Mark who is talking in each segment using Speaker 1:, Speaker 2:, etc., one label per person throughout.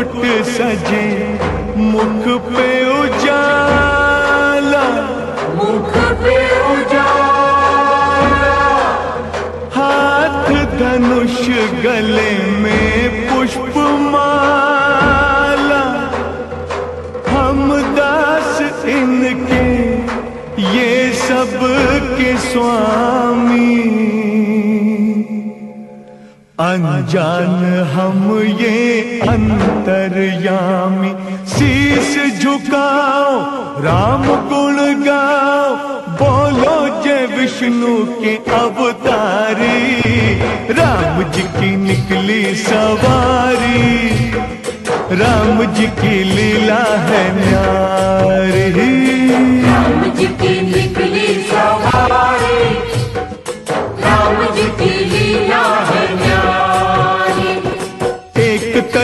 Speaker 1: होठ सजे मुख पे उजाला। मुख
Speaker 2: पे उजाला।
Speaker 1: हाथ धनुष गले में पुष्प माला हम दास इनके ये सब के स्वामी। अनजान हम ये अंतर्यामी। शीश झुकाओ, राम गुण गाओ, बोलो जय विष्णु के अवतारी। राम जी की निकली सवारी, राम जी की लीला है न्यारी।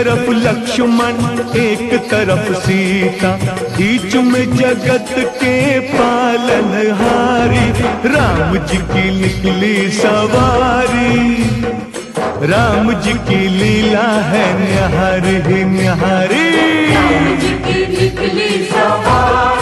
Speaker 1: तरफ़ लक्ष्मण, एक तरफ़ सीता। बीच में जगत के पालन हारी राम जी की निकली सवारी। राम जी की लीला है निहारी निहारी। राम जी की
Speaker 2: निकली सवारी।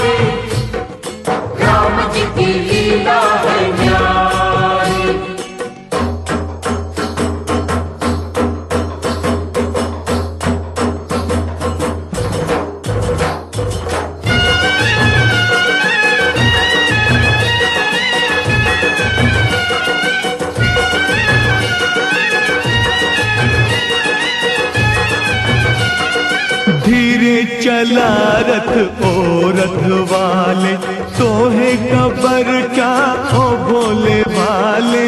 Speaker 1: ओ रथ वाले तोहे कबर क्या ओ भोले वाले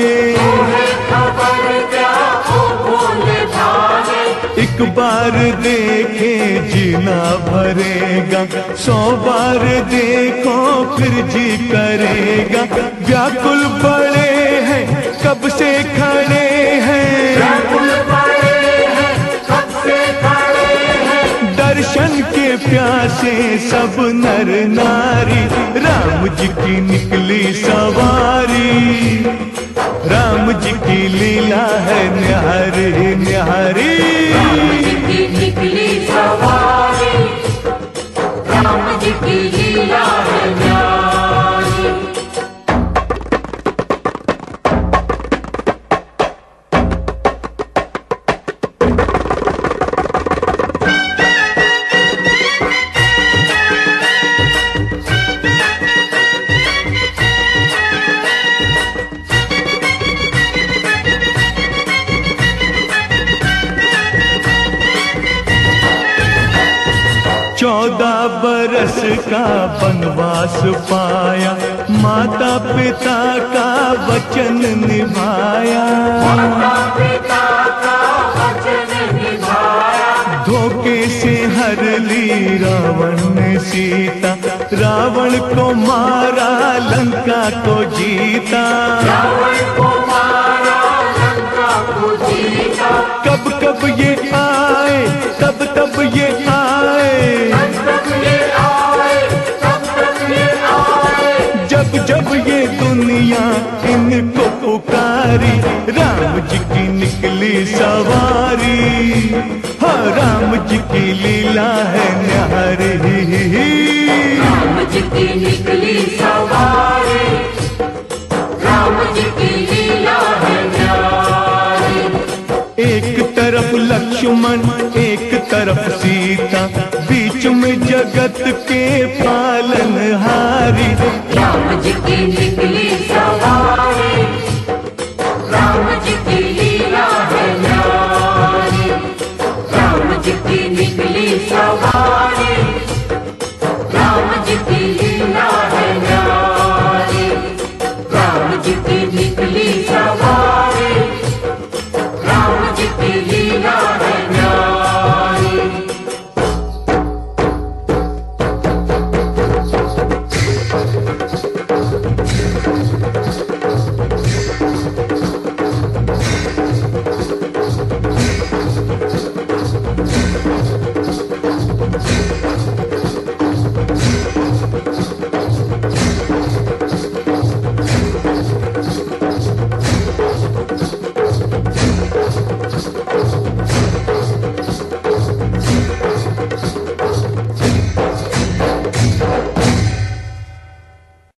Speaker 1: एक बार देखे जीना भरेगा सौ बार देखो फिर जी करेगा। व्याकुल बड़े प्यासे सब नर नारी, राम जी की निकली सवारी। राम जी की लीला है न्यारी न्यारी बरस का वनवास पाया माता पिता का वचन निभाया। माता पिता का
Speaker 2: वचन निभाया।
Speaker 1: धोखे से हर ली रावण ने सीता रावण को मारा लंका को जीता। रावण को दुनिया इनको पुकारी। राम जी की निकली सवारी। हाँ राम जी की लीला है न्यारी। राम जी
Speaker 2: की निकली सवारी। राम जी की लीला है न्यारी।
Speaker 1: एक तरफ़ लक्ष्मण एक तरफ़ सीता। बीच में जगत के पालनहारी राम जी